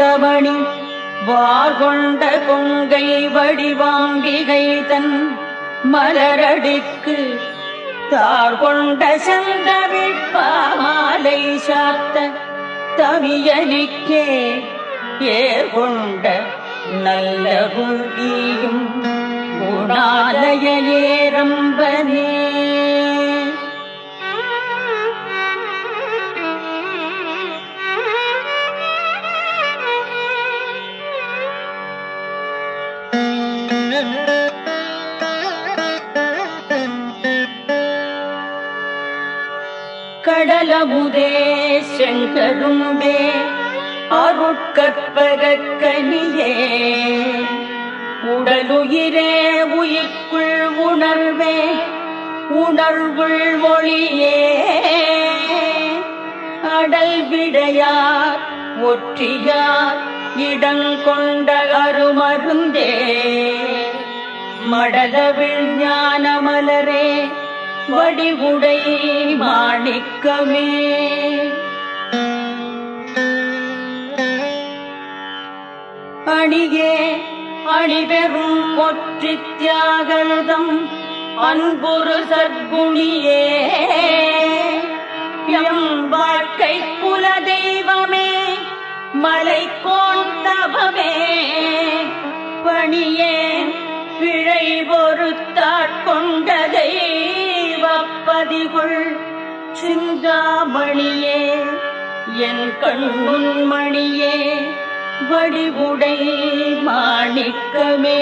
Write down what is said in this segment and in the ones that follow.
சேர்ந்தவணி வார்கொண்ட கொங்கை வடிவாங்கிகை தன் மலரடிக்கு தார் கொண்ட சந்தவிப்பாமாலை சாத்த தமியலிக்கே ஏர்கொண்ட நல்ல குழியும் குணாலய ஏரம்பனே. கடலமுதே செங்கரும்பே அருட்கற்பகக்கனியே. உடலுயிரே உயிர்க்குள் உணர்வே உணர்வுள் மொழியே. அடல் விடையார் ஒற்றியார் இடங்கொண்ட அருமருந்தே. மடலவிழ் ஞானமலரே வடிவுடை மாணிக்கமே. அணியே அணிபெறும் ஒற்றி தியாகதம் அன்புரு சற்குணியே எம் வாழ்க்கை குல தெய்வமே மலை கோந்தவமே பணியே பிழைவோ சிந்தாமணியே என் கண்முன் மணியே வடிவுடை மாணிக்கமே.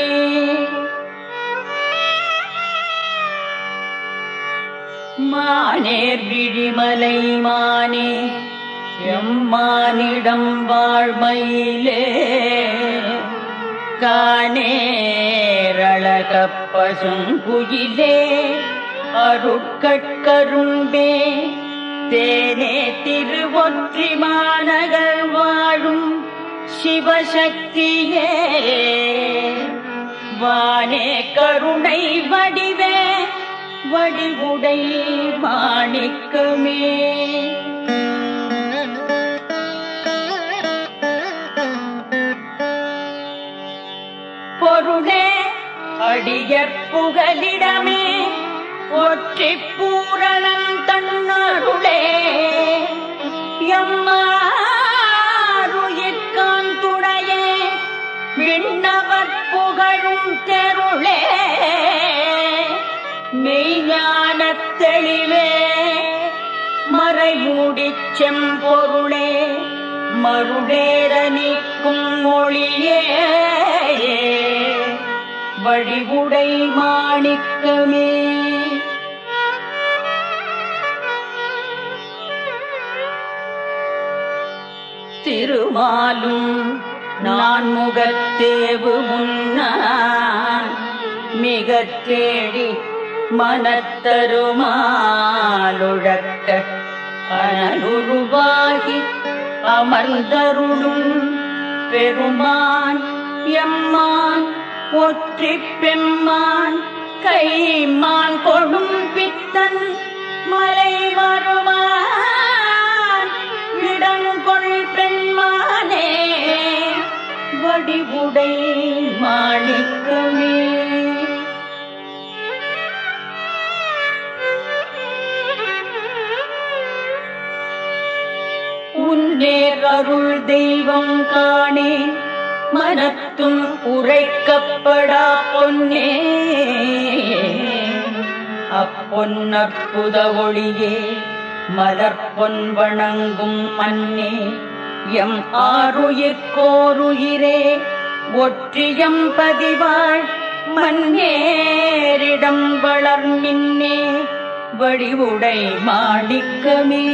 மானேர் விழிமலை மானே எம்மானிடம் வாழ்மையிலே காணேரழகப் பசுங்குயிலே அருட்கட்கரும்பே தேனே திருவொற்றி மாநகர் வாழும் சிவசக்தியே. வானே கருணை வடிவே வடிவுடை மாணிக்கமே. பொருளே அடியற் புகலிடமே. ஒற்றி பூரணன் தன்னருளே. எம்மாருயிர்கான் துணையே விண்ணவர் புகழும் தெருளே. மெய்ஞான தெளிவே மறைமூடிச் செம்பொருளே மருடேர நீக்கும் மொழியே. வழிவுடை மாணிக்கமே. திருமாலும் நான் முகத்தேவு முன்னான் மிக தேடி மனத்தருமாலுழக்க அனலுருவாகி அமர்ந்தருளும் பெருமான் எம்மான் ஒற்றி பெம்மான் கைமான் கொடும் பித்தன் மலை வருமான் வடிவுடை மாணிக்கமே. உன்னேர் அருள் தெய்வம் காணே மனத்தும் உரைக்கப்படா பொன்னே. அப்பொன்னற்புத ஒளியே மலர் பொன் வணங்கும் மன்னே. எம் ஆறுயிர்கோருயிரே ஒற்றியம் பதிவாள் மன்னேரிடம் வளர்மின்னே வடிவுடை மாணிக்கமே.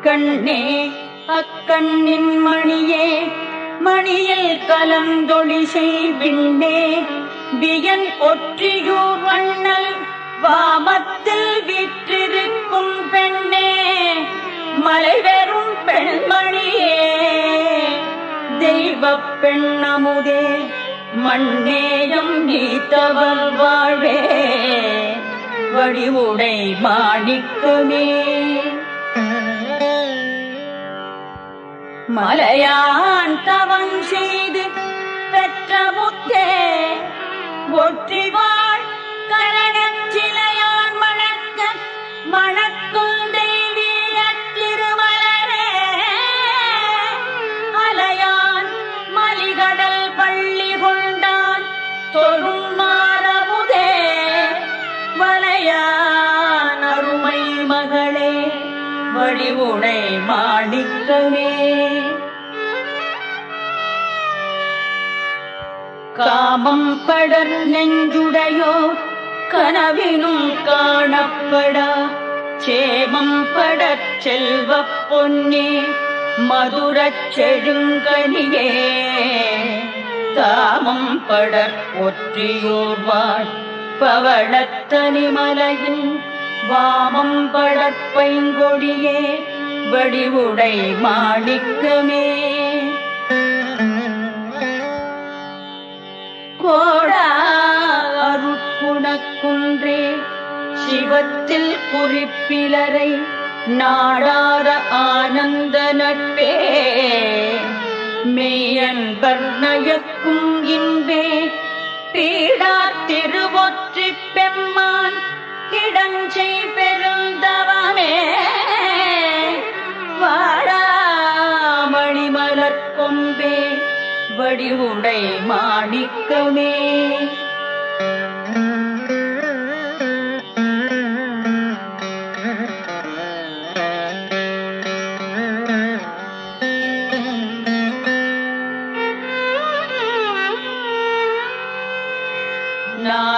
கண்ணே அக்கண்ணின் மணியே மணியில் கலந்தொளி செய்விண்ணே வியன் ஒற்றியூர் வண்ணல் வாமத்தில் வீற்றிருக்கும் பெண்ணே மலை வெறும் பெண்மணியே. தெய்வ பெண்ணமுதே மண்ணேயம் நீத்தவள் வாழ்வே. வடிவுடை மாணிக்குமே மலையான் தவம் செய்து பெற்ற முத்தே ஒற்றிவாள் காமம் படர் நெஞ்சுடையோ கனவினும் காணப்படா. சேமம் படச் செல்வ பொன்னே மதுரச் செழுங்கனியே. தாமம் படர் ஒற்றியோர்வாள் பவளத்தனி மலையின் வாமம் படற்பைங்கொடியே வடிவுடை மாணிக்கமே. கோடா அருட்குணக்குன்றே சிவத்தில் குறிப்பிலரை நாடார ஆனந்த நட்பே. மெய்யன்பர் நயக்கும் இன்பே பீடா திருவொற்றி பெம்மான் கிடஞ்சை பெருந்தவமே வா வடிவுடை மாணிக்கமே.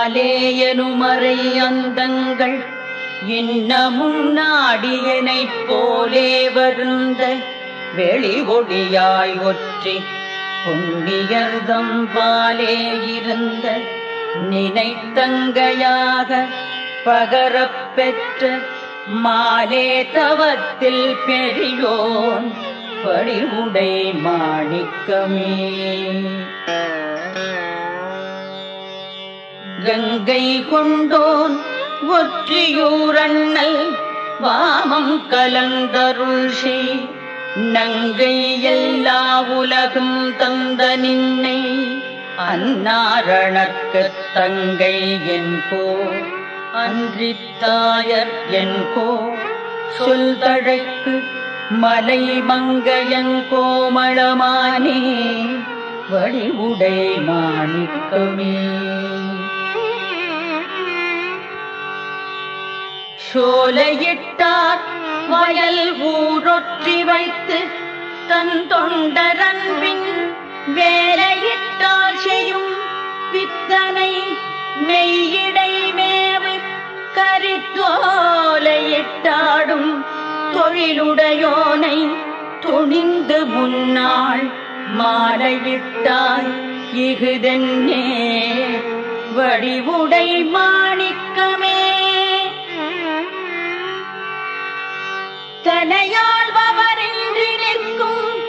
நாலேயனுமறை அந்தங்கள் இன்னமும் நாடியனைப் போலே வருந்த வெளி ஒளியாய் ஒற்றி புண்ணியர்தம் பாலே இருந்த நினைத்தங்கையாக பகரப் பெற்ற மாலே தவத்தில் பெரியோன் படிவுடை மாணிக்கமே. கங்கை கொண்டோன் ஒற்றியூரண்ணல் வாமம் கலந்தருள் செய் நங்கை எல்லா உலகும் தந்த நின்னை அன்னாரணக்கு தங்கை என்போ. அன்றித்தாயர் என்போ. சொல் தழைக்கு மலை மங்கையங்கோமளமானே வடிவுடை மாணிக்கமே. சோலையிட்டார் வயல் ஊரொற்றி வைத்து தன் தொண்டரன்பின் வேலையிட்டால் செய்யும் பித்தனை மெய்யிடை மேவு கரித்தோலையிட்டாடும் தொழிலுடையோனை துணிந்து முன்னாள் மாலையிட்டாய் இகுதன்னே வடிவுடை மாணிக்கமே. தனையாழ்பவரின்றி நிற்கும்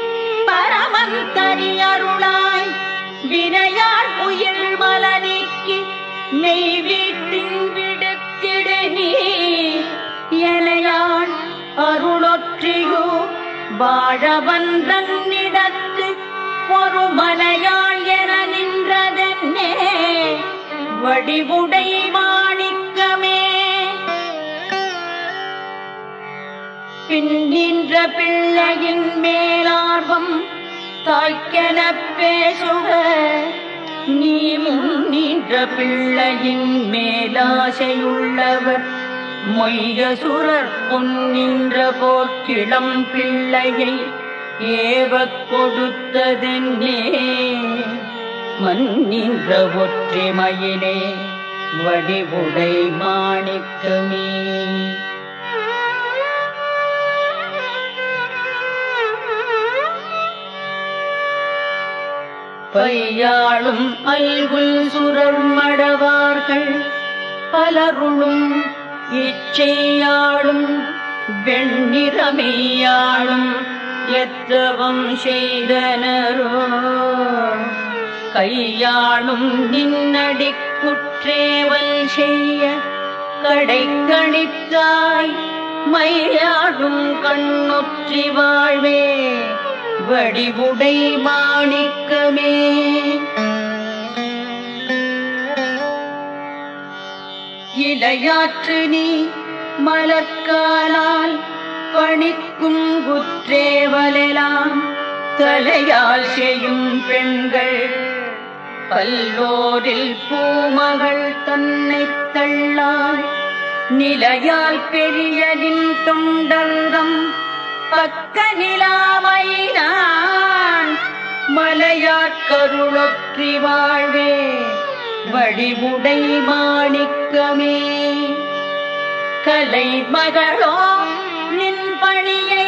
பரமன் தனியருளாய் வினையாள் உயிர் மலனிக்கு நெய் வீட்டின் விடுத்திடு நீ. எனையாள் அருளொற்றியோ வாழவன்றன்னிடத்து ஒரு மலையாள் என நின்றதென்னே. வடிவுடைய பின் நின்ற பிள்ளையின் மேலார்வம் தாய்க்கென பேசுக. நீ முன் நின்ற பிள்ளையின் மேலாசையுள்ளவர். மொய்யசுரர் பொன்னின்ற போர்க்கிளம் பிள்ளையை ஏவக் கொடுத்ததென்னே. மன்னின்ற ஒற்றிமையிலே வடிவுடை மாணிக்கமே. பையாளும் அல்குல் சுரர் மடவார்கள் பலருளும் இச்சையாளும் வெண்ணிறமையாளும் எத்தவம் செய்தனரோ? கையாளும் நின்னடி குற்றேவல் செய்ய கடை கணித்தாய் மையாடும் கண்ணுற்றி வாழ்வே. வடிவுடை மாணிக்கமே. இலையாற்று நீ மலர்காலால் பணிக்கும் குற்றேவலெலாம் தலையால் செய்யும் பெண்கள். பல்லோரில் பூமகள் தன்னை தள்ளாள் நிலையால் பெரியலின் தொண்டங்கம் பக்க நிலாமை நான் மலையாட்கருளொற்றி வாழ்வே வடிவுடை மாணிக்கமே கலை மகளோ நின் பணியை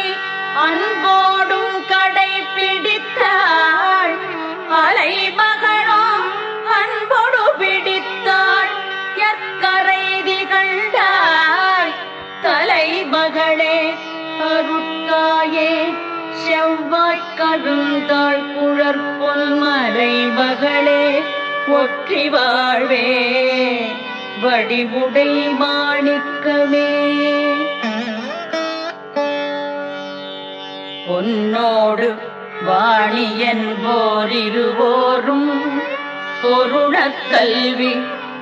செவ்வாய் கருந்தாள் குழற் பொன்மலை மகளே ஒற்றி வாழ்வே. வடிவுடை மாணிக்கமே. பொன்னோடு வாணியன் போரிருவோரும் பொருணக் கல்வி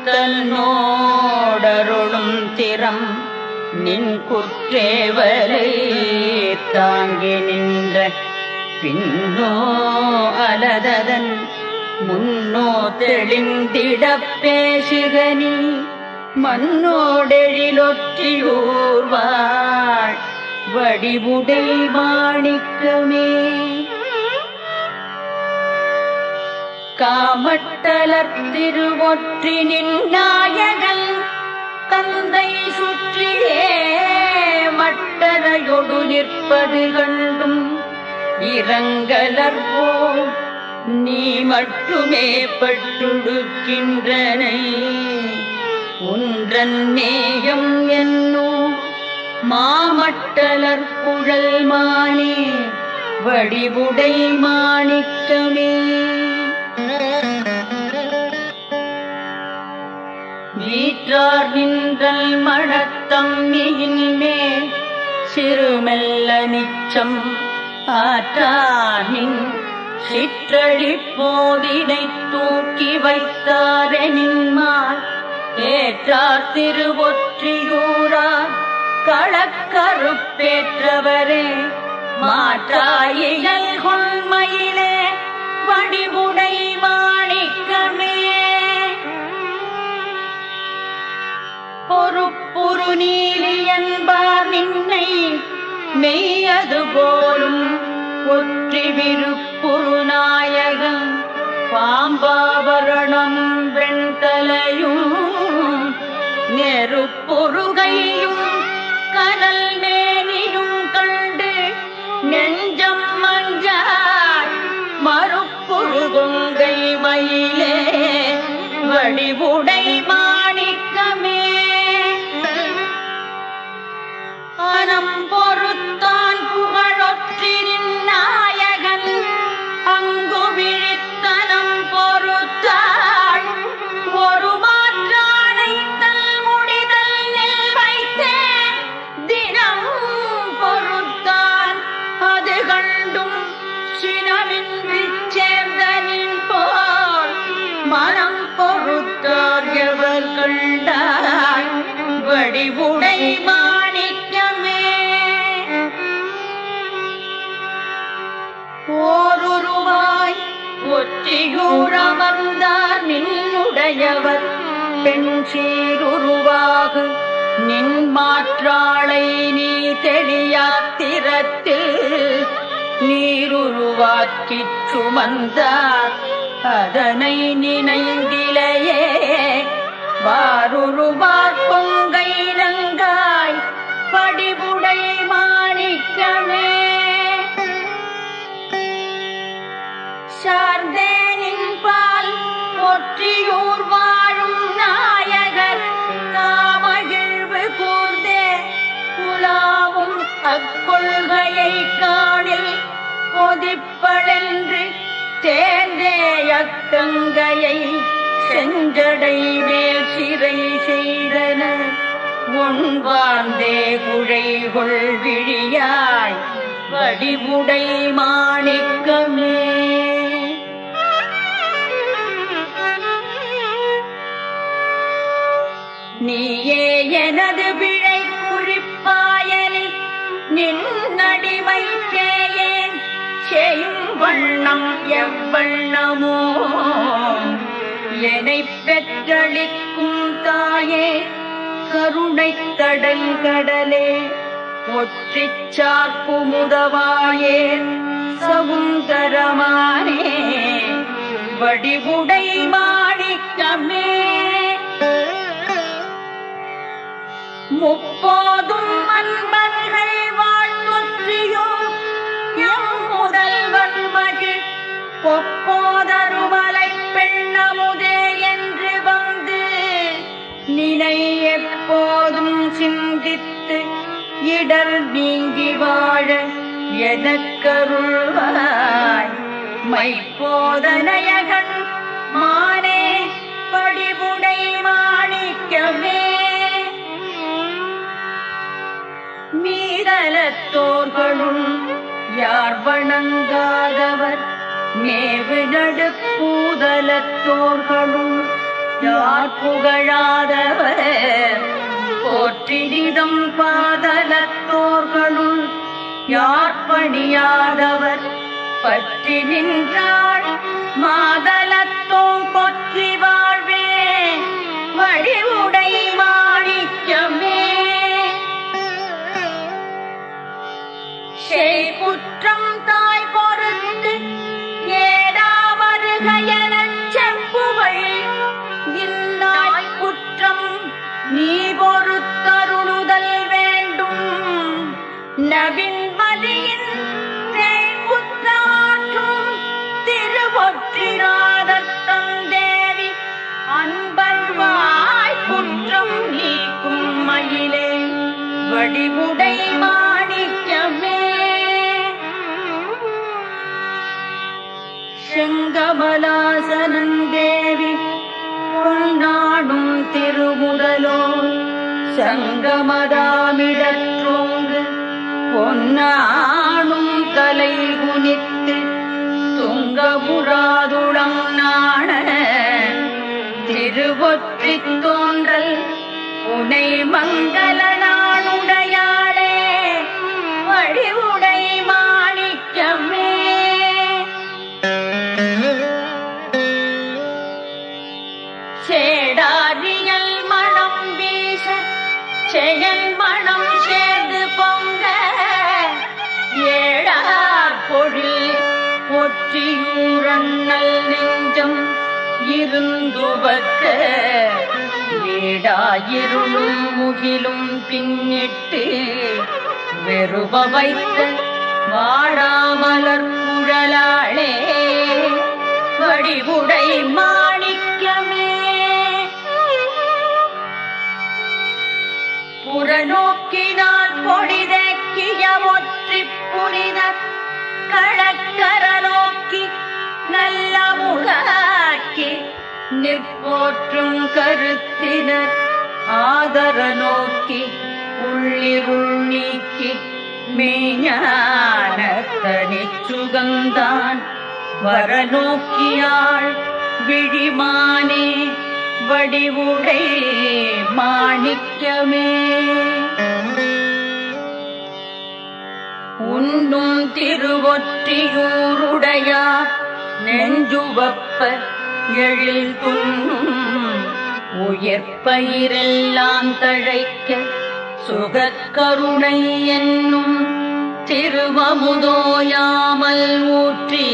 தன்னோடருளும் திறம் நின் குற்றேவலை தாங்கி நின்ற பின்னோ அலததன் முன்னோ தெளிந்திடப் பேசுகனி மன்னோடெழிலொற்றியூர்வாள் வடிவுடை மாணிக்கமே. காமட்டலர் திருவொற்றி நின் நாயகன் தந்தை சுற்றியே மட்டரையொடு நிற்பது கண்டும் இரங்கலர் நீ மட்டுமே பட்டுடுக்கின்றனை. உன்றன் நேயம் என்னோ மாமட்டலர் குழல் மானே வடிவுடை மாணிக்கமே. வீற்றார் நின்றல் மழத்தம்மியின் மேல் சிறுமெல்ல நிச்சம் ஆற்றானின் சிற்றழி போதினை தூக்கி வைத்தாரெனின்மால் ஏற்றார் திருவொற்றியூரார் களக்கருப்பேற்றவரே மாற்றாயியல் கொண்மையிலே வடிவுடை மாணிக்கமே. பொறுப்புரு நீலி என்பார் நின்னை மெய்யது போலும் ஒற்றி விருப்புரு நாயகன் பாம்பாபரணம் வெண்தலையும் நெருப்பொருகையும் கடல் மேனியும் ஒற்றியூரமர்ந்தார் நின்னுடையவர். பெண் சீருருவாகு. நின் மாற்றாளை நீ தெளியாத்திரத்தில் நீருருவாக்கிச் சுமந்தார். அதனை நினைந்திலையே. வாருருவார் பொங்கை நங்காய் படிபுடை மாணிக்கமே அக்கொள்கையை காணில் கொதிப்பழென்று தேர்ந்தே அக்கங்கையை செஞ்சடை மேல் சிறை செய்தன. ஒன்பாந்தே குழைகொள் விழியாய் வடிவுடை மாணிக்கமே. நீயே எனது விழை நின்னடிமை சேயேன் செய்யும் வண்ணம் எவ்வண்ணமோ என்னை பெற்றளிக்கும் தாயே கருணை தடல் கடலே ஒற்றிச் சார்பு முதவாயே சவுந்தரமானே வடிவுடை மாணிக்கமே. முப்போதும் அன்பர்கள் வாழ்நொற்றியோ எம் முதல்வன் மகிழ். பொப்போதருமலை பெண்ணமுதே என்று வந்து நினை எப்போதும் சிந்தித்து இடர் நீங்கி வாழ எனக்கருள்வாய் மைப்போதனையகன் மானே படிவுடை மாணிக்கமே. மீதலத்தோர்களும் யார் வணங்காதவர்? மேவிடப்பூதலத்தோர்களும் யார் புகழாதவர்? போற்றினிதம் பாதலத்தோர்களும் யார் பணியாதவர்? பற்றி நின்றாள் மாதலத்தோம் பொற்றி வாழ்வே. வழிவுடை மாணிக்கமே. குற்றம் தாய் பொறுத்து ஏடா வருக எனச் செப்புவள் இந்நாய் குற்றம் நீ பொறுத்தருளுதல் வேண்டும். நபின் கமலாசனந்தேவி தேவி பொன்னாடும் திருமுதலோ சங்கமதாமிடற்றோங்கு பொன்னாடும் கலை குனித்து துங்கபுராதுடம் நாண திருவொற்றி தோன்றல் உனை மங்களனா ஒற்றியூரண்ணல் நெஞ்சம் இருந்துவக்க வீடாயிருளும் முகிலும் பின்னிட்டு வெறுப வைத்த வாடாமலர் குழலாளே வடிவுடை மாணிக்கமே. புறநோக்கினால் பொடிதக்கிய ஒற்றி புனித கடற்கரை நூலாக்கி நிற்போற்றும் கருத்தினர் ஆதர நோக்கி உள்ளிருள் நீக்கி மெய்ஞான தனிச்சுகந்தான் வர நோக்கியாள் விழிமானே வடிவுடை மாணிக்கமே. உண்ணும் திருவொற்றியூருடையார் நெஞ்சுவப்ப எழில் துண்ணும் உயர்பயிரெல்லாம் தழைக்க சுகக்கருணை என்னும் திருவமுதோயாமல் ஊற்றி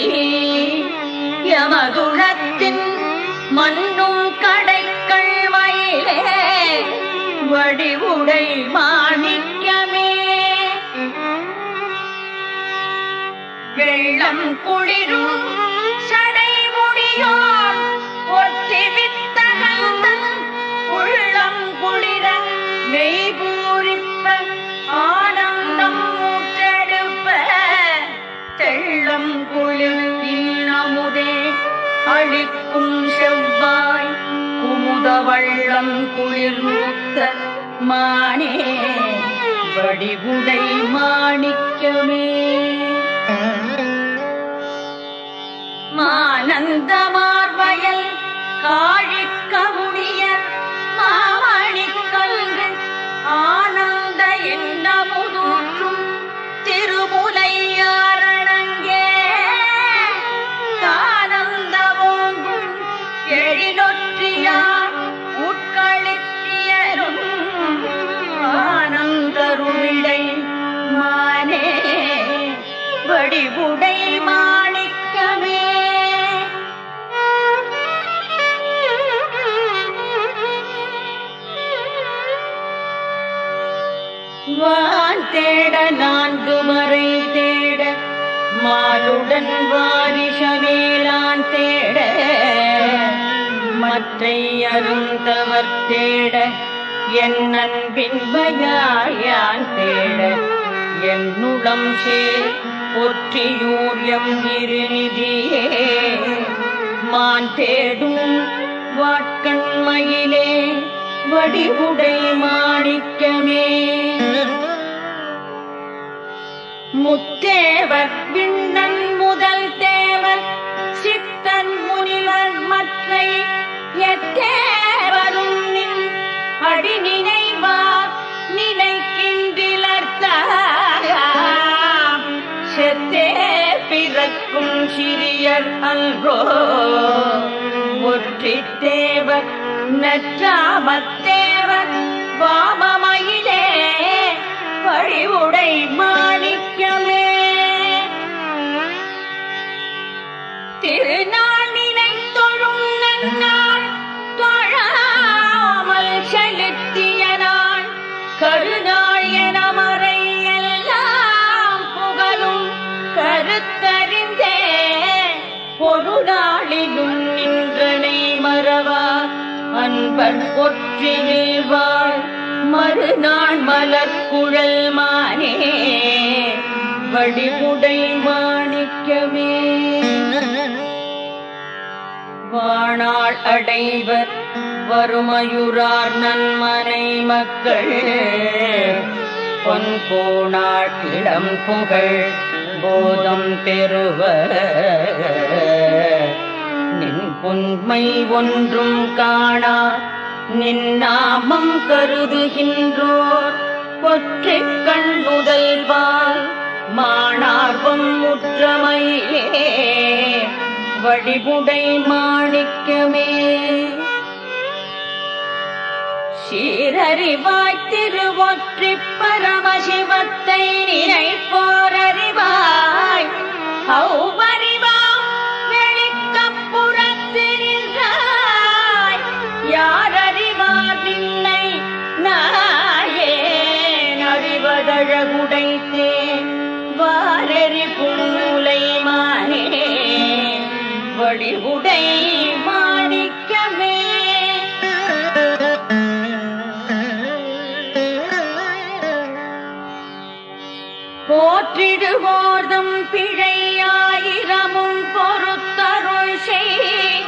யமதுழத்தின் மண்ணும் கடைக்கள் வயலே வடிவுடை மாணிக்கமே. வெள்ளம் குளிரும் முடியோர் ஒற்றி வித்தகந்தன் உள்ளம் குளிர மெய் ஆனந்தம் ஊற்றெடுப்ப தெள்ளம் குளிர் இன்னமுதே அழிக்கும் செவ்வாய் குமுத வள்ளம் குளிர் மானே வடிவுடை மாணிக்கமே. மானந்தமார்வயல் மாலுடன் வாரிஷமேலான் தேட மற்றை அருந்தவர் தேட என் அன்பின்மையாயான் தேட. என்னுடம் சேர் ஒற்றியூர் இருநிதியே மான் தேடும் வாட்கண்மையிலே வடிவுடை மாணிக்கமே. முத்தேவர் விண்ணன் மற்றை எத்தேவரும் நின் அடி நினைவார் நினைக்கின்றிலர்த்தாம் செத்தே பிறக்கும் சிறியர் அல்வோ ஒற்றி தேவர் நற்றாமத்தேவர் வாமமயிலே வழிவுடை மாணிக்கமே. திருநாள் அன்பர் ஒற்றியில் மறுநாள் மலர்குழல் மானே. வடிவுடை மாணிக்கமே. வாணாள் அடைவர் வறுமையுறார் நன்மனை மக்கள். பொன் போனாள் இடம் புகழ் போதம் பெறுவர். உண்மை ஒன்றும் காணா. நின்னாமம் கருதுகின்றோர். ஒற்றைக் கண் முதல்வால் மாணார்வம் முற்றமையிலே வடிவுடை மாணிக்கமே. சீரறிவாய் திருவொற்றி பரமசிவத்தை நினைப்போரறிவாய் ஔவரி திருவோர்தம் பிழையாயிரமும் பொறுத்தருள் செய்.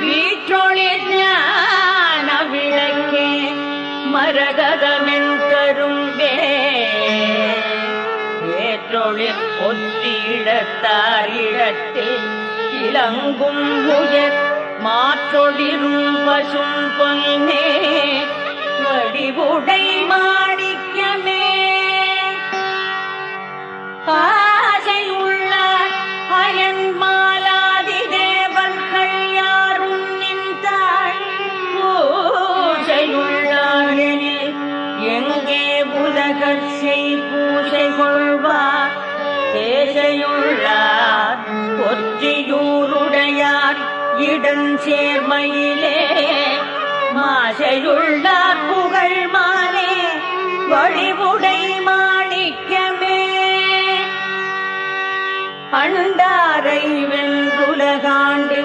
வீற்றொழில் ஞான விளக்கே மரகதமென் கரும்பே. ஏற்றொழில் ஒற்றியிடத்தாரிடத்தில் இளங்கும் உயர் மாற்றொழிரும் பசும் பொன்னே. வடிவுடை மாடி ஆசையுள்ள அயன் மாலாதி தேவர்கள் யாரும் நின்றாள் பூசையுள்ளாரெனில் எங்கே உலகர் செய் கொள்வார்? தேசையுள்ளார் ஒற்றியூருடையார் இடன் சேர்மையிலே. மாசையுள்ளார் புகழ் மாலே அண்டாரை வெண்குலகாண்டு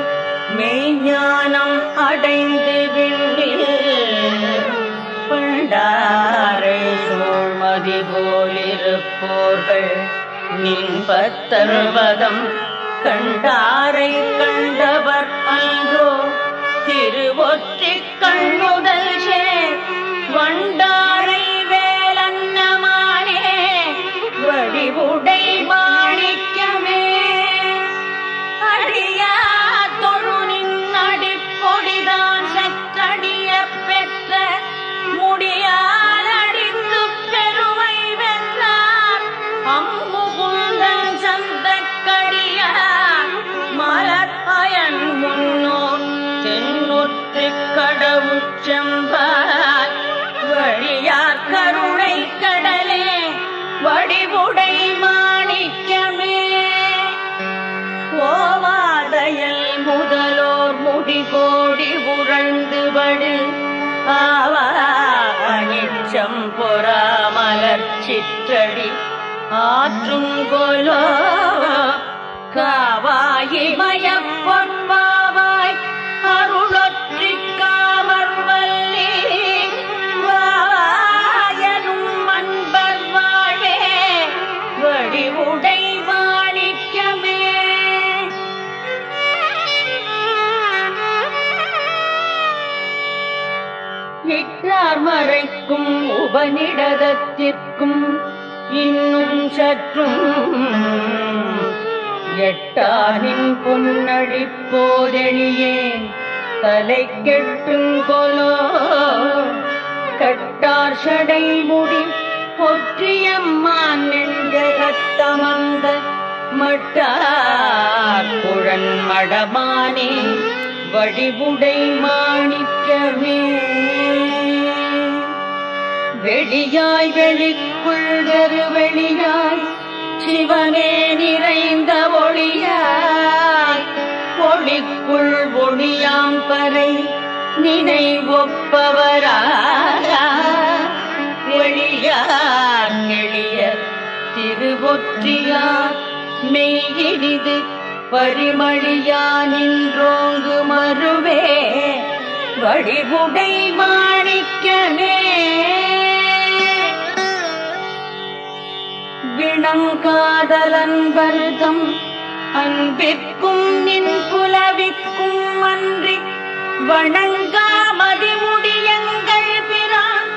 மெய்ஞானம் அடைந்து விண்ணில் பண்டாரை சூழ்மதி போலிருப்போர்கள். நின்பத்தருவதம் கண்டாரை கண்டவர் அன்றோ திருவொற்றிக் ஆவானிச்சம் சிற்றடி ஆற்றும் கொலோ காவாயி மயப்பொன் மறைக்கும் இன்னும் சற்றும் எட்டானின் பொன்னடிப்போதெளியே தலை கெட்டும் கொலோ. கட்டார் சடை முடி பொற்றியம்மான் நெஞ்சகத்தமந்த மட்டார் குழன் மடமானே வடிவுடை மாணிக்கமே. வெளியாய் வெளிக்குள் வெளியாய் சிவனே நிறைந்த ஒளியாய். ஒளிக்குள் ஒளியாம் பறை நினை ஒப்பவரா வெளியார் எளிய திருவொற்றியார் மெய்யினிது பரிமளியா நின்றோங்கு மறுவே. வடிவுடை மாணிக்கமே. விணங்காதலன் அன்பிற்கும் நின் புலவிக்கும் அன்றி வணங்கா மதிமுடியங்கள் பிரான்.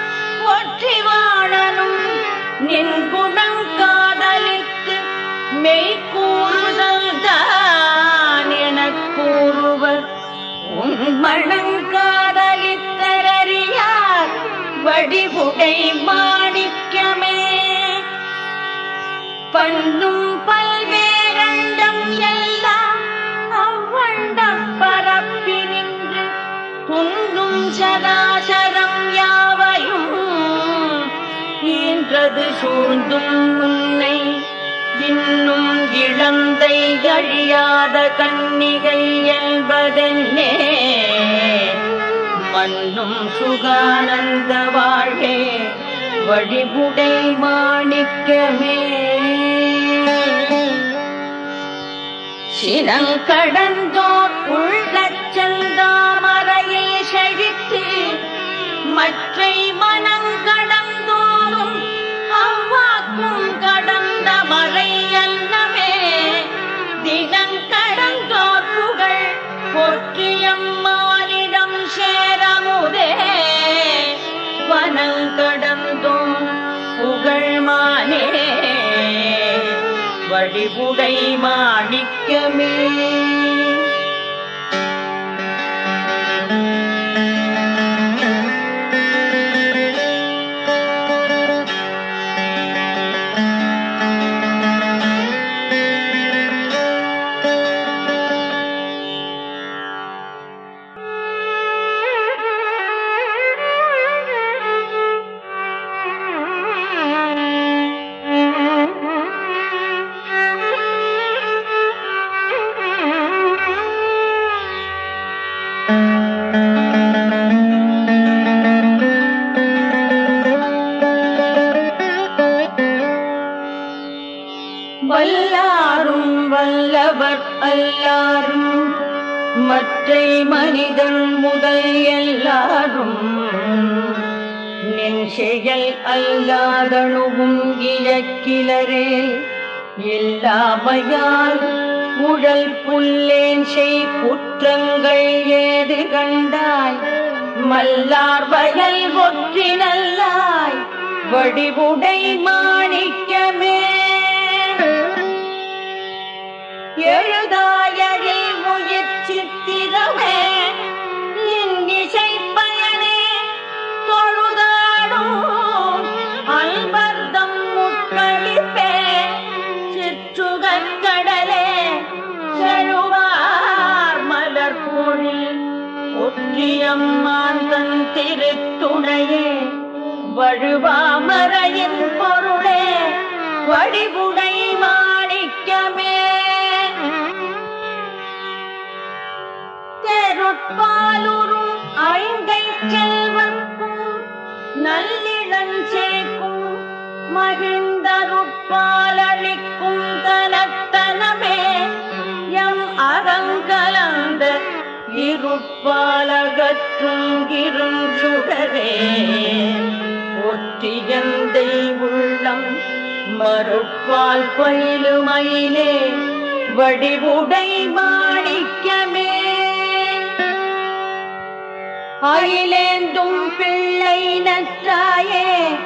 ஒற்றி வாழனும் நின் குணங்காதலித்து மெய்கூறுதல் தான் எனக் கூறுவர். உன் மணங்காதலித்தரறியார் வடிவுடை மாணிக்கமே பண்ணும் பல்வேரண்டம் எல்லாம் அவ்வண்டம் பரப்பி நின்று துன்னும் சதாசரம் யாவையும் ஈன்றது சூழ்ந்தும் உன்னை இன்னும் இளந்தை கழியாத கன்னிகை என்பதென்னே. மண்ணும் சுகானந்த வாழ்வே வழிபுடை மாணிக்கமே. சினங்கடந்தோர் உள்ளச் செந்தாமரையை செழித்து மற்றை மன உடை மாணிக்கமே. வல்லவர் அல்லாரும் மற்றை மனிதன் முதல் எல்லாரும் நின் செயல் அல்லாதணுவும் இயக்கிலரே இல்லாமையால் உடல் புல்லேன் செய் குற்றங்கள் ஏது கண்டாய்? மல்லார் வயல் ஒற்றி நல்லாய் வடிவுடை மாணிக்கமே செழுவார். மலர் பொழில் ஒற்றியம்மான் தன் திருத்துணையே வழுவாமரையின் பொருளே வடிவுடை பாலுறும் ஐங்கை செல்வர்க்கும் நல்லிளஞ்சேக்கும் மகிழ்ந்தருட்பாலளிக்கும் தனத்தனமே. எம் அறங்கலந்த இருப்பாலகற்றும் இருஞ்சுடரே ஒற்றியந்தை உள்ளம் மறுப்பால் பயிலுமயிலே வடிவுடை மாணிக்க அயிலேந்தும் பிள்ளை நற்றாயே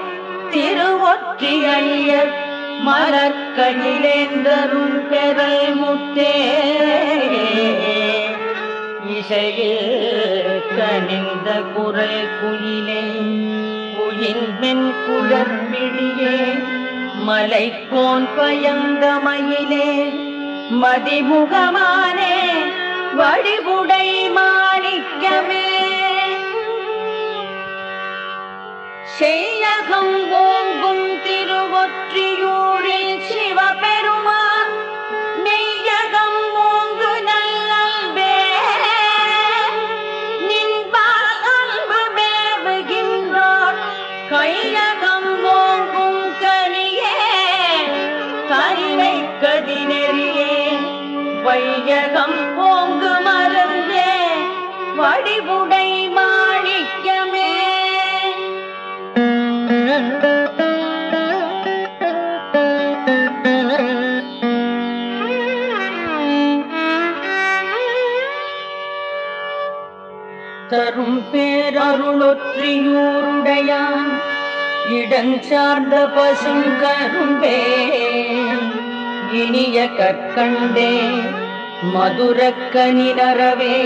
திருவொற்றியர் மலர்கணிலேந்தரும் பெறல் முத்தே. இசையில் கணிந்த குரல் குயிலே குயின்மென் குளர்பிடியே மலைக்கோன் பயந்த மயிலே. மதிமுகமானே வடிவுடை மாணிக்கமே. செய்யகம் ஓங்கும் திருவொற்றியூரில் தரும் பேரருளொற்றியூருடையான் இடஞ்சார்ந்த பசும் கரும்பே. இனிய கற்கண்டே மதுரக்கனி நரவே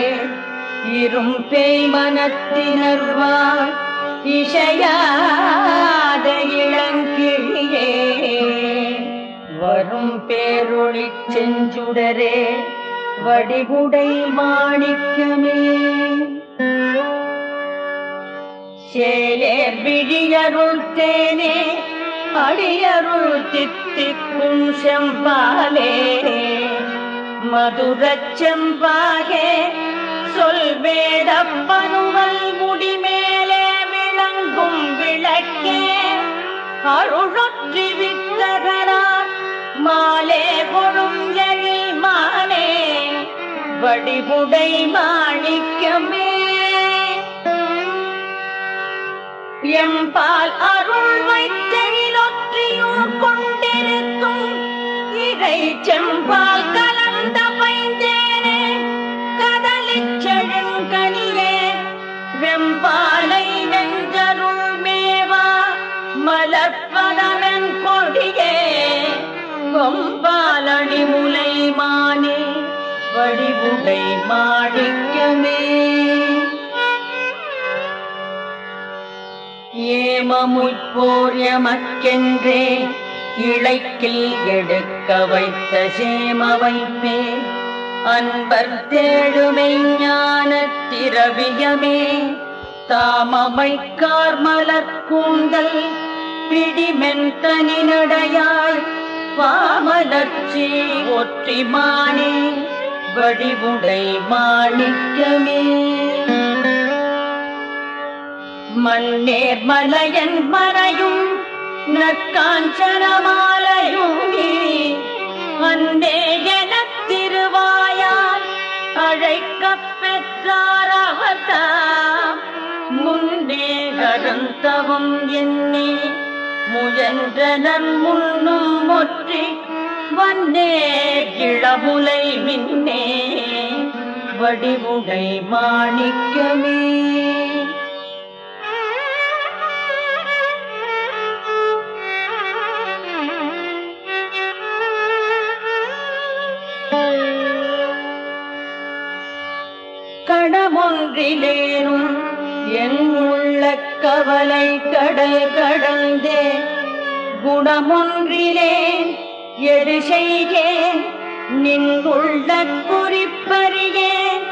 இரும் பேய் மனத்தினர்வார் இசையாத இளங்கிழியே வரும் பேரொளி செஞ்சுடரே வடிவுடை மாணிக்கமே. சேலேர் விழியருள் தேனே அடியருள் தித்திக்கும் செம்பாலே. மதுரச் செம்பாகே சொல் வேடப்பனுவல் முடிமேலே விளங்கும் விளக்கே. அருளொற்றி வித்தகனார் மாலே கொழும் எழில் மாலே வடிவுடை மாணிக்கமே எம்பால் அருள் வைத்தெழிலொற்றியூர் கொண்டிருக்கும் இறை செம்பால் கலந்த பைந்தேனே கதலிச் செழுங்கனியே வெம்பாலை நெஞ்சருள் மேவா மலர்ப்பதவன் கொடியே கொம்பாலடி முலைமானே வடிவுடை மாணிக்கமே. ஏமமுய்போர் எமக்கென்றே இழைக்கில் எடுக்க வைத்த சேம வைப்பே அன்பர் தேடுமை ஞான திரவியமே தாமமைக்கார் மலர் கூந்தல் பிடிமென் தனி நடையாய் பாமலர்ச்சி ஒற்றி மானே வடிவுடை மாணிக்கமே. மண்ணேர் மலையன் மறையும் நற்காஞ்சனமாலையும் நீ. அன்னே எனத் திருவாயால் அழைக்கப் பெற்றார் அவர்தாம் முன்னே கருந்தவும் என்னே முயன்றனர் முன்னும் ஒற்றி. வந்தே கிழமுலை மின்னே வடிவுடை மாணிக்கமே. கடமொன்றிலேனும் என் உள்ள கவலை கடல் கடந்தே. குணமொன்றிலேன் எது செய்கேன் நின் உள்ள குறிப்பறியேன்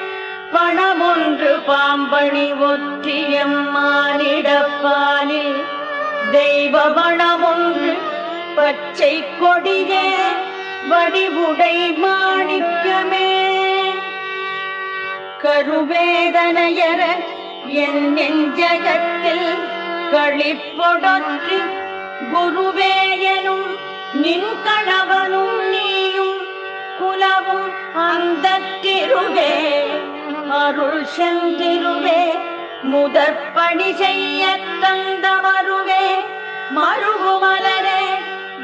பணமொன்று பாம்பணி ஒற்றியம் மானிடப்பாலில் தெய்வ மணமொன்று பச்சை கொடியே. வடிவுடை மாணிக்கமே. கருவேதனையர என் நெஞ்சகத்தில் களிப்பொடொற்றி குருவேயனும் நின் கணவனும் நீயும் குலவும் அந்த திருவே. அருள் செந்திருவே முதற்பணி செய்ய தந்த மருவே மருகு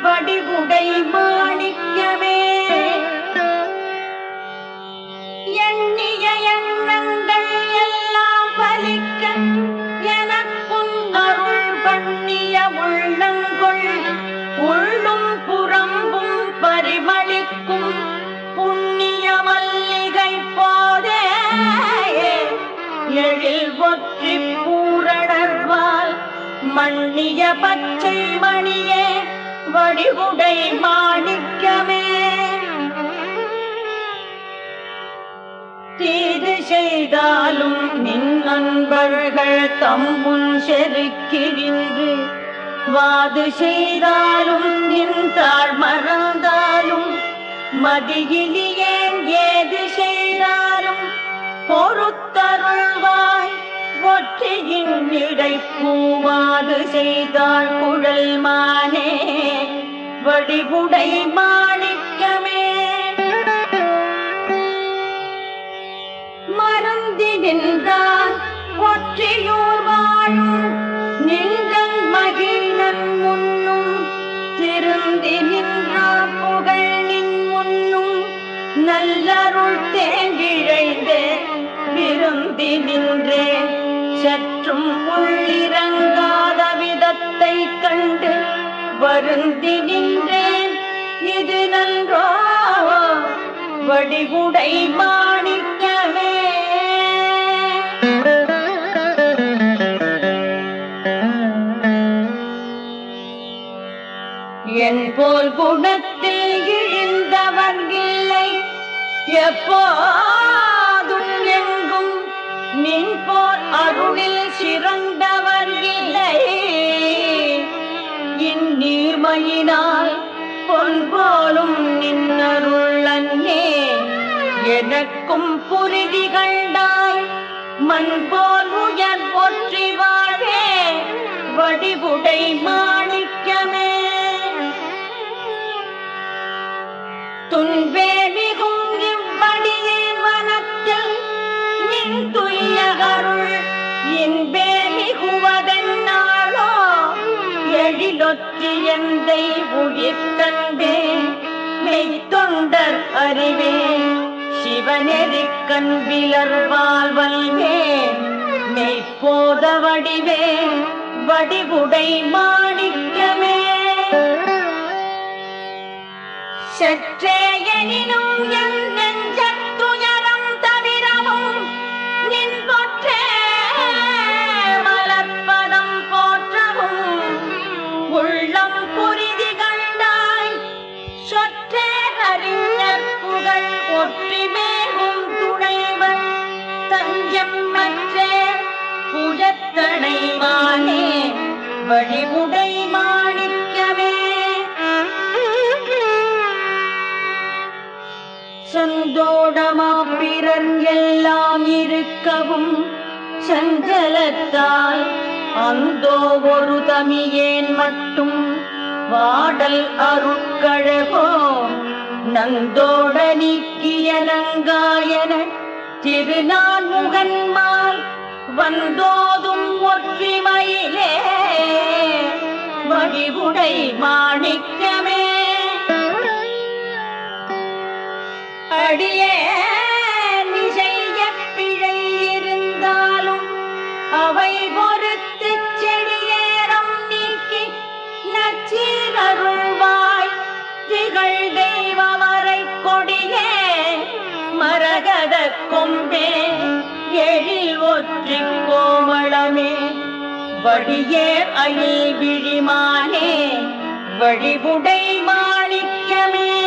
வடிவுடை மாணிக்கமே. மண்ணிய பச்சை மணியே வடிவுடை மாணிக்கமே. தீது செய்தாலும் நின் நண்பர்கள் தம்முன் செருக்கிரின்று வாது செய்தாலும் நின் தாழ் மறந்தாலும் மதியிலியேன் ஏது செய்தாலும் பொறுத்தருள்வாய். ஒற்றியின் இடை பூவாது செய்தாள் குழல் மானே வடிவுடை மாணிக்கமே. மருந்தி நின்றான் ஒற்றியூர் வாழும் நின்றன் மகிழன் முன்னும் திருந்தி நின்றார் புகழ் நின் முன்னும் நல்லருள் தேங்கிழைந்தேன் விரும்பி நின்றேன். சற்றும் உள்ளிறங்காத விதத்தை கண்டு வருந்தி நின்றேன். இது நன்றோ? வடிவுடை மாணிக்கமே. என் போல் குணத்தில் இழிந்தவன் இல்லை. எப்போ போல் அருளில் சிறந்தவர் இல்லை. இந்நீர்மையினால் பொன் போலும் நின்னருள்ளே எனக்கும் புரிதி கண்டாய் மண் போல் உயர் ஒற்றி வாழ்வே. வடிவுடை மாணிக்கமே. துன்பேடி தொற்றி எந்தை உயிர் தந்தே மெய்த்தொண்டர் அறிவே. சிவநெறி கண்பிலர் வாழ்வல்வே மெய்ப்போத வடிவே வடிவுடை மாணிக்கமே. சற்றே எனினும் எந்த சஞ்சலத்தால் அந்தோ ஒரு தமியேன் மட்டும் வாடல் அருட்கழகோ நந்தோட நீக்கிய நங்காயன திருநான் முகன்மால் வந்தோதும் ஒற்றிமையிலே வடிவுடை மாணிக்கமே. அடியே அவை பொறுத்து செடியேறம் நீக்கி நச்சீரருள்வாய் திகழ் தெய்வமரை கொடியே மரகத கொம்பே. எழில் ஒற்றி கோமளமே வடியே அயில் விழிமானே. வழிவுடை மாணிக்கமே.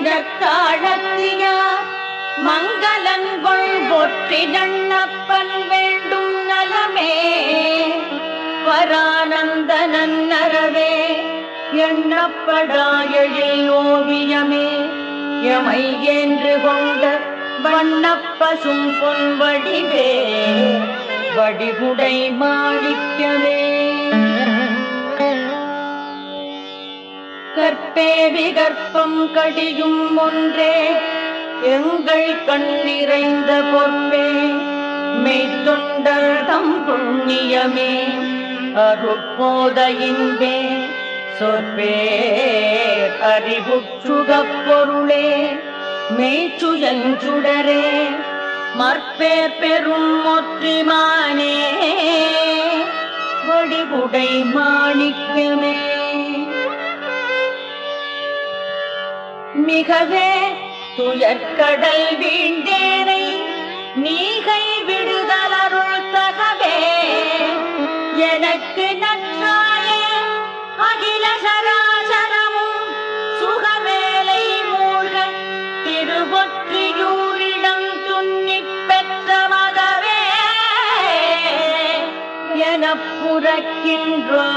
மங்கையகத்தாழத்தியார் மங்களங்கொள் பொற்றிதண்ணப்பன் வேண்டும் நலமே. பரானந்த நன்னரவே எண்ணப்படா எழில் ஓவியமே எமை என்று கொண்ட வண்ணப்பசும் பொன் வடிவே வடிவுடை மாணிக்கமே. கற்பே விகற்பம் கடியும் ஒன்றே. எங்கள் கண்ணிறைந்த பொற்பே மெய்த்தொண்டர் தம் புண்ணியமே. அருட்போத சொற்பே அறிவுச்சுகப் பொருளே. மெய்ச்சுயஞ்சுடரே மற்பேர் பெரும் ஒற்றிமானே. வடிவுடை மாணிக்கமே. மிகவே துயர்கடல் வீழ்ந்தேனை நீகை விடுதல் அருள் தகவே. எனக்கு நற்றாய அகில சராசரமும் சுகவேலை மூழ்க திருவொற்றியூரிடம் துண்ணி பெற்ற மகவே எனப் புறக்கின்றோ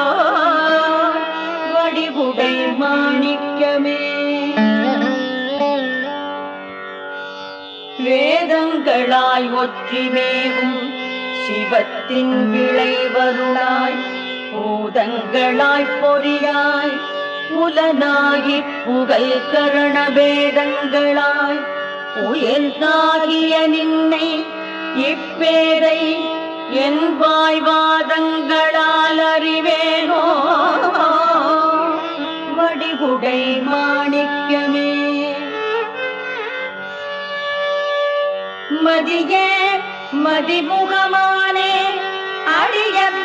வேதங்களாய் ஒற்றிமேவும் சிவத்தின் விளைவருளாய் பூதங்களாய் பொறியாய் புலனாகி புகழ் கரண வேதங்களாய் உயர்ந்தாகிய நின்னை இப்பேரை என் வாய்வாதங்களால் அறிவேனோ? வடிகுடை மதிய மதிமுகமானே அடியன்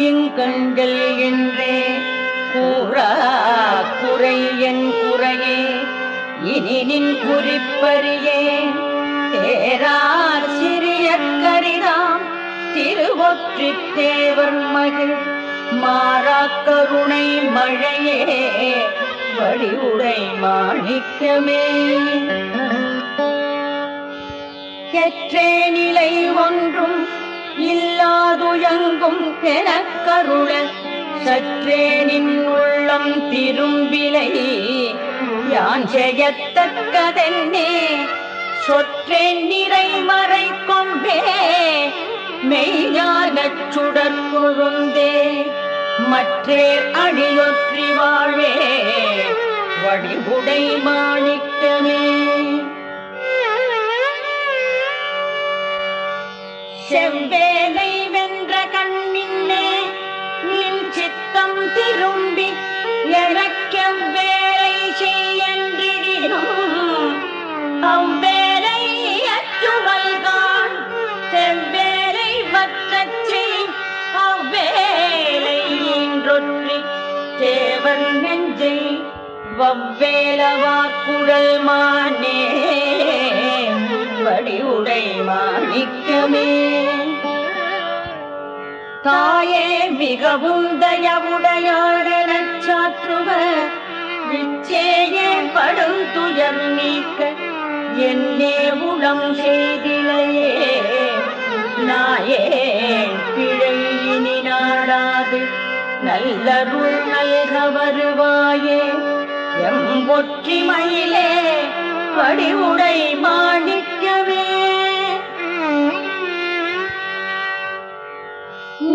இங்கண்கள் என்றே. கூறா குறை என் குறையே. இனி நின் குறிப்பறியே. தேரார் சிறிய கரிதாம் திருவொற்றி தேவர் மகிழ். மாறா கருணை மழையே வடிவுடை மாணிக்கமே. எற்றே நிலை ஒன்றும் இல்லாதுயங்கும் எனக்கருள சற்றே நின் உள்ளம் திரும்பிலை யான் செய்யத்தக்கதென்னே. சொற்றே நிறை மறை கொம்பே மெய்ஞானச் சுடர் கொழுந்தே மற்றேர் அடியொற்றி வாழ்வே வடிவுடை மாணிக்கமே. செவ்வேலை வென்ற கண்ணின்னே நின் சித்தம் திரும்பி எனக்கெவ்வேலை செய்யன்றிடினும் அவ்வேலை அச்சுவல்கான் செவ்வேலை மற்றச் அவ்வேலை இன்றொற்றி தேவன் நெஞ்சை வவ்வேலவாக்குழல் மானே. வடிவுடை மாணிக்கமே. தாயே மிகவும் தயவுடையாடனச் சாற்றுவர் விச்சேயே படும் துயர் நீக்க என்னே உளம் செய்திலையே. நாயே பிழையினி நாடாது நல்லருள் நல்க வருவாயே எம் ஒற்றிமையிலே படிவுடை மாணிக்க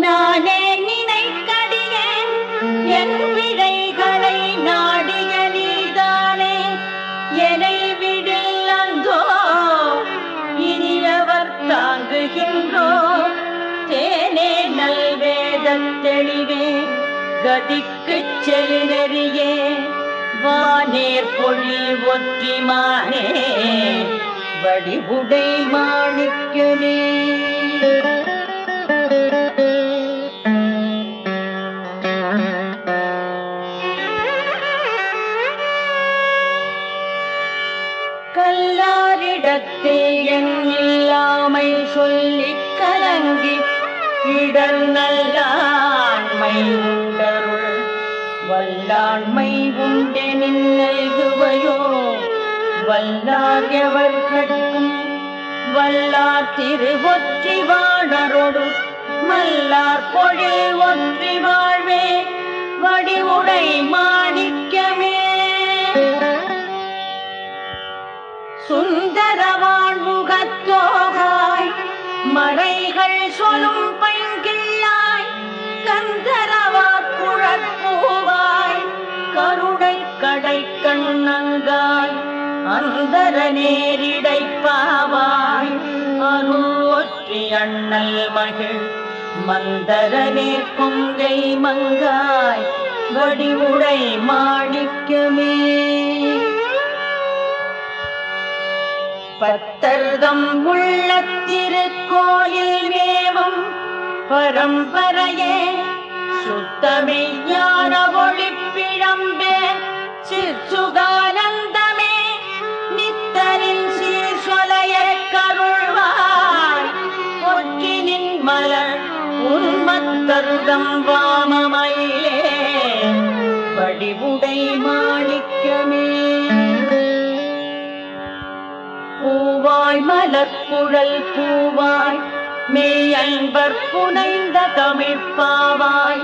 நானே நினைக்கடியேன் என் விடைகளை நாடிய நீதானே. என்னை விடில் அந்தோ இனியவர் தாங்குகின்றோ தேனே நல்வேதத் தெளிவே கதிக்குச் செல்நெறியே வானேர் பொழில் ஒற்றிமானே வடிவுடை மாணிக்கமே. இடர் நல்லாண்மை உண்டருள். வல்லாண்மை உண்டெனின் நல்குவையோ? வல்லார் எவர் கட்கும் வல்லார் திருவொற்றி வாழரோடு மல்லார் பொழில் ஒற்றி வாழ்வே வடிவுடை மாணிக்கமே. சுந்தரவான் முகத்தோகாய் மறைகள் சொல்லும் நேரிடைப்பாவாய். நேரிடை பாவாய் அருள் ஒற்றி அண்ணல் மகிழ் மந்தரனே கொங்கை மங்காய். வடிவுடை மாணிக்கமே. பத்தர்தம் உள்ள திருக்கோயில் மேவும் பரம்பரையே. சுத்தமே ஞான ஒளிப்பிழம்பே சிற்சுகானந்த உன்மத்தருதம் வாமமயிலே வடிவுடை மாணிக்கமே. பூவாய் மலர்குழல் பூவாய் மெய் அன்பர் புனைந்த தமிழ்ப்பாவாய்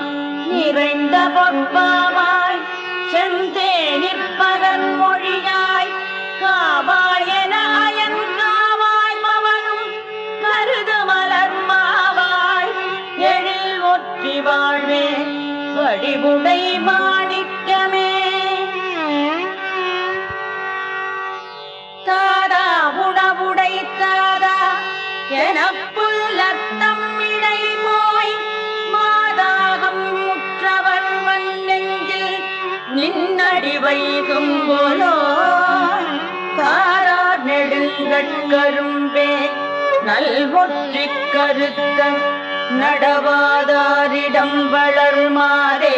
நிறைந்த பொற்பாவாய் செந்தே நிற்பதன் மொழியாய் உடை மாணிக்கமே. தாதா உணவுடை தாதா எனப்புள்ளத்தம் இடை போய் மாதாகம் முற்றவர் வன்னெஞ்சில் நின்னடி வைகும் போலோ. தாரா நெடுங்கட்கரும்பே நல்வொற்றிக் கருத்த நடவாதாரிடம் வளர்மாறே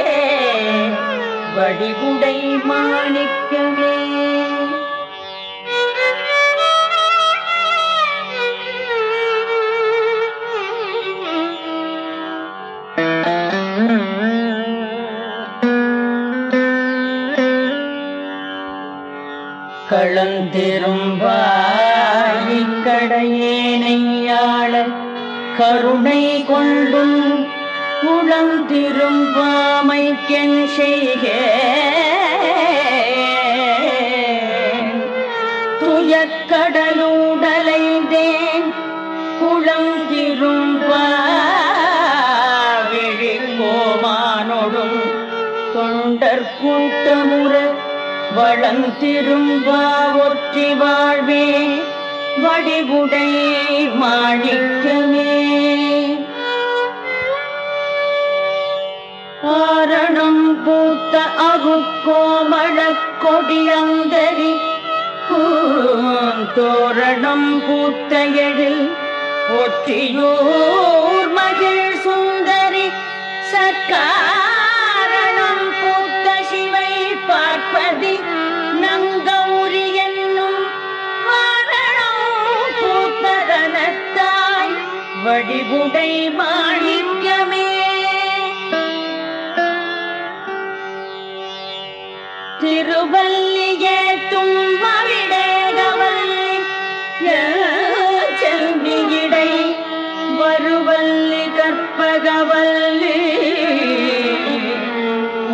வடிகுடை மாணிக்கமே. களந்திரும்பாய்கடையேனையாள கருணை கொண்டும் குளம் குளந்திரும்பாமைக்கென் செய்க. துயக்கடலூடலைந்தேன் குளந்திரும்பாவிழி கோமானொடும் தொண்டர் கூட்டமுற வளந்திரும்பா ஒற்றி வாழ்வே வடிவுடை மாணிக்கமே. கொடியந்தரி தோரணம் பூத்த எழில் ஒற்றியூர் மகிழ் சுந்தரி சக்காரணம் பூத்த சிவை பார்ப்பதி நங்கௌரி என்னும் வாரணம் பூத்தரனத்தாய் வடிவுடை மாணிக்கமே திருவல்லியே தும்மவிடேகவல்லி வருவல்லி கற்பகவல்லி.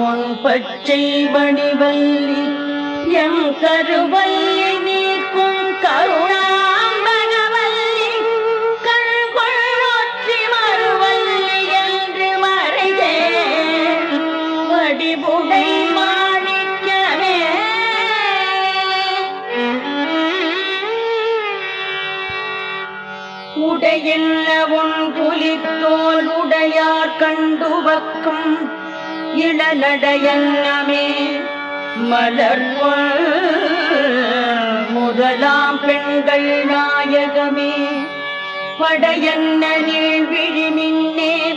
உன் பச்சை வடிவல்லி எம் கருவல்லி இளநடையன்னமே மலர் முதலாம் பெண்கள் நாயகமே. படையன்ன நீழ்விழி மின்னே.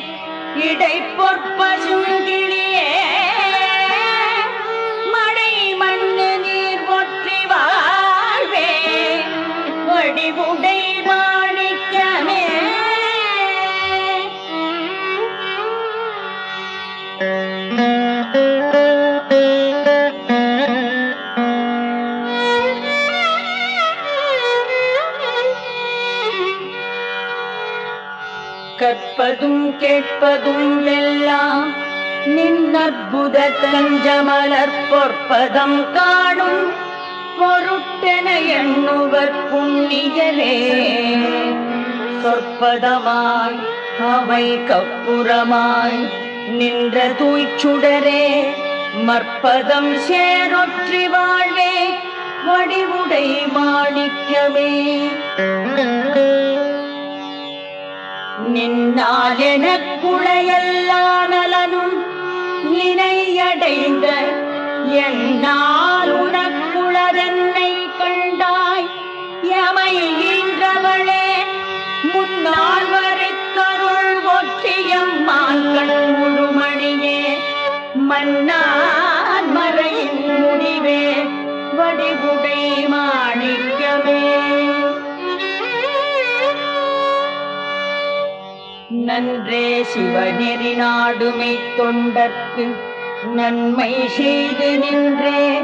இடை பொற்பசுங்கிழி கற்பதும் கேட்பதும் எல்லாம் நின்னற்புத தஞ்சமலர் பொற்பதம் காணும் பொருட்டென எண்ணுவர் புண்ணியரே. சொற்பதமாய் அவை கப்புறமாய் நின்ற தூய்ச்சுடரே. மற்பதம் சேரொற்றி வாழ்வே வடிவுடை மாணிக்கமே. நின்னால் எனக்குளையல்லா நலனும் நினையடைந்த என்னால் உனக்கு நன்றே சிவநெறி நாடுமை தொண்டற்கு நன்மை செய்து நின்றே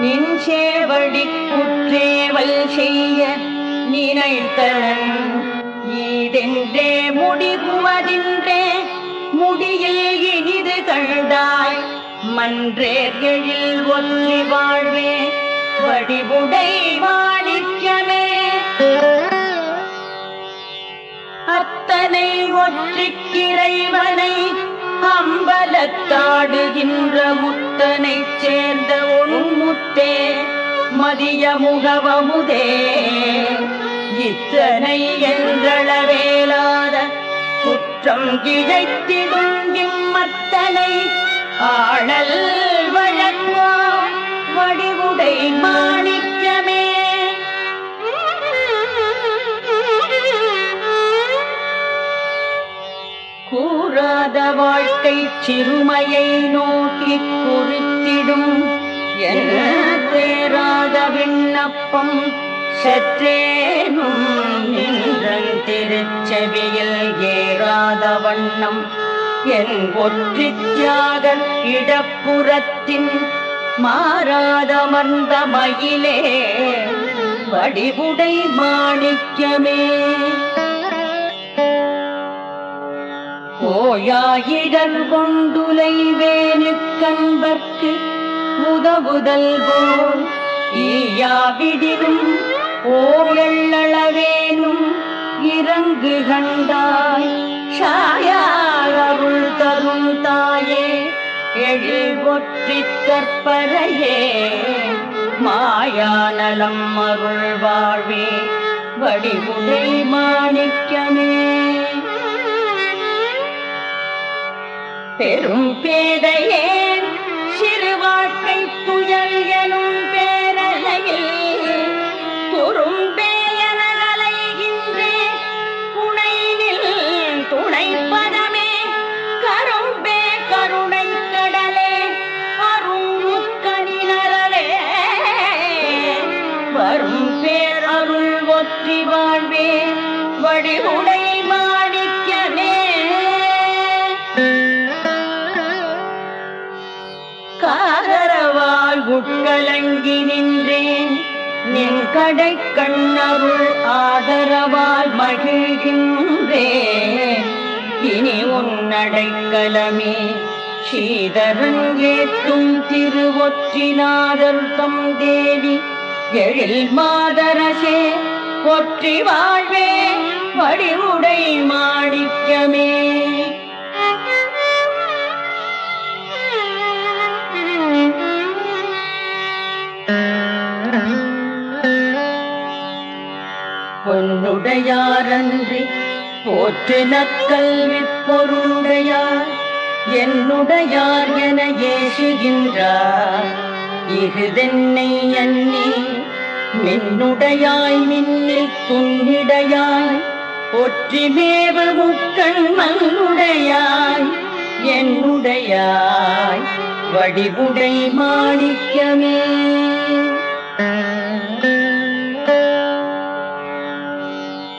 நின் சேவடி குற்றேவல் செய்ய. நினைத்தனன் ஈதென்றே முடிவுவதின்றே முடியில் இனிது கண்டாய் மன்றேர் எழில் ஒல்லி வாழ்வே. வடிவுடை மாணிக்கமே. அத்தனை ஒற்றிக்கிறைவனை அம்பலத்தாடுகின்ற முத்தனை சேர்ந்த முத்தே மதிய முகவமுதே. இத்தனை என்றளவேலாத குற்றம் கிழைத்திடும் இம்மத்தனை ஆழல் வழங்கோ வடிவுடை மாணிக்க இல்லாத வாழ்க்கை சிறுமையை நோக்கி குறித்திடும் என்ன தேராத விண்ணப்பம் சற்றேனும். நின்றன் திருச்செவியில் ஏறாத வண்ணம். என் ஒற்றி தியாக இடப்புறத்தின் மாறாத மந்த மயிலே. வடிவுடை மாணிக்கமே. ஓயாயிடர் கொண்டுலை வேணுக்கன்பர்க்கு உதவுதல் போல் ஈயாவிடினும் ஓயள்ளளவேனும் இறங்கு கண்டாய். ஷாயாரருள் தரும் தாயே எழில் ஒற்றி கற்பரையே. மாயானலம் அருள் வாழ்வே வடிவுடை மாணிக்கமே. பெரும் பேதையே சிறு வாழ்க்கை துயல் எனும் கலங்கி நின்றேன். என் கடை கண்ணருள் ஆதரவால் மகிழ்கின்றேன். இனி உன்னடைக்கலமே ஸ்ரீதரன் ஏத்தும் திருவொற்றிநாதர் தம் தேவி எழில் மாதரசே ஒற்றி வாழ்வே வடிவுடை மாணிக்கமே. பொன்னுடையாரன்றி போற்று நக்கல்வி பொருளுடையார் என்னுடையார் என ஏசுகின்றார். இகுதென்னை அன்னி மின்னுடையாய் மின்னில் துன்னிடையாய் ஒற்றிமேவு முக்கண் மண்ணுடையாய் என்னுடையாய் வடிவுடை மாணிக்கமே.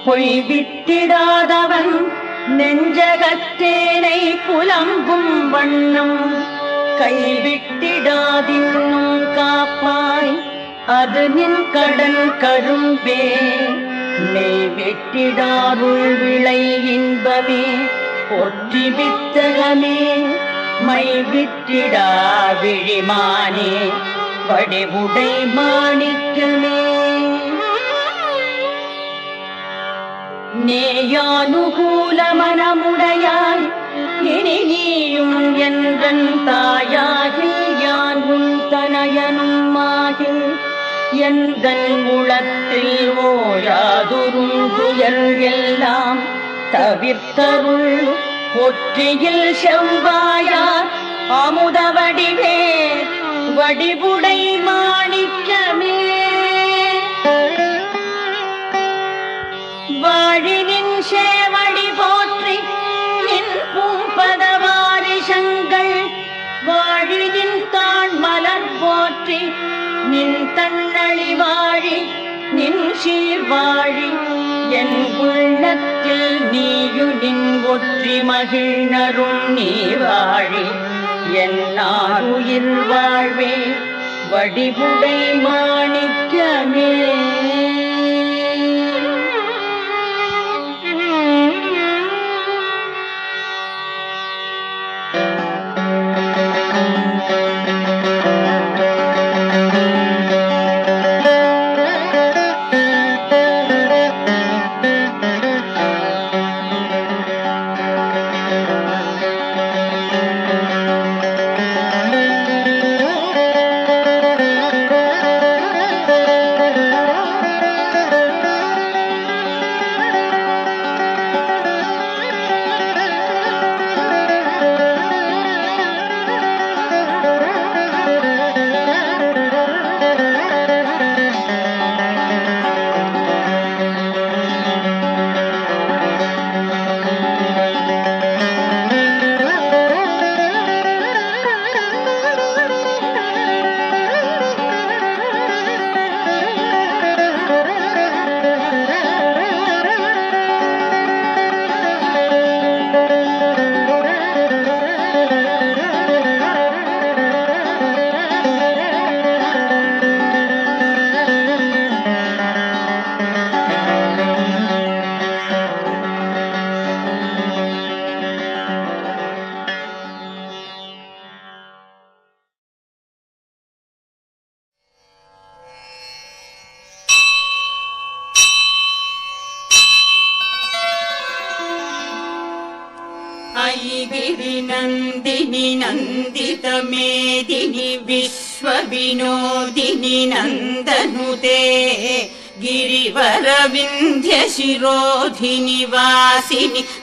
பொய் விட்டிடாதவன் நெஞ்சகத்தேனை புலம்பும் வண்ணம். கைவிட்டிடாதின்னும் காப்பாய் அது நின் கடன் கரும்பே. நெய் வெட்டிடாருள் விளை இன்பமே ஒற்றி வித்தகமே. மை விட்டிடா விழிமானே வடிவுடை மாணிக்கமே. நேயானுகூல மனமுடையாய் இனி நீயும் என்றன் தாயாகில் யான் உன் தனயனும் ஆகில் எந்தன் உளத்தில் ஓயாதுரும் துயர் எல்லாம் தவிர்த்தருள் ஒற்றியில் செவ்வாயார். அமுத வடிவே வடிவுடை மாணிக்க வாழிவின் சேவடி போற்றி நின் பூம்பதவாரிஷங்கள் வாழிவின் தான் மலர் போற்றி நின் தன்னழி வாழி நின் சீர்வாழி என் உள்ளத்தில் நீயு நின் ஒற்றி மகிழ்நரும் நீ வாழி. என் உயிர் வாழ்வே வடிவுடை மாணிக்கமே.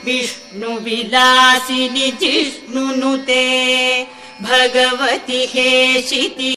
विष्णुविलासिनि जिष्णुनुते भगवति हेशिति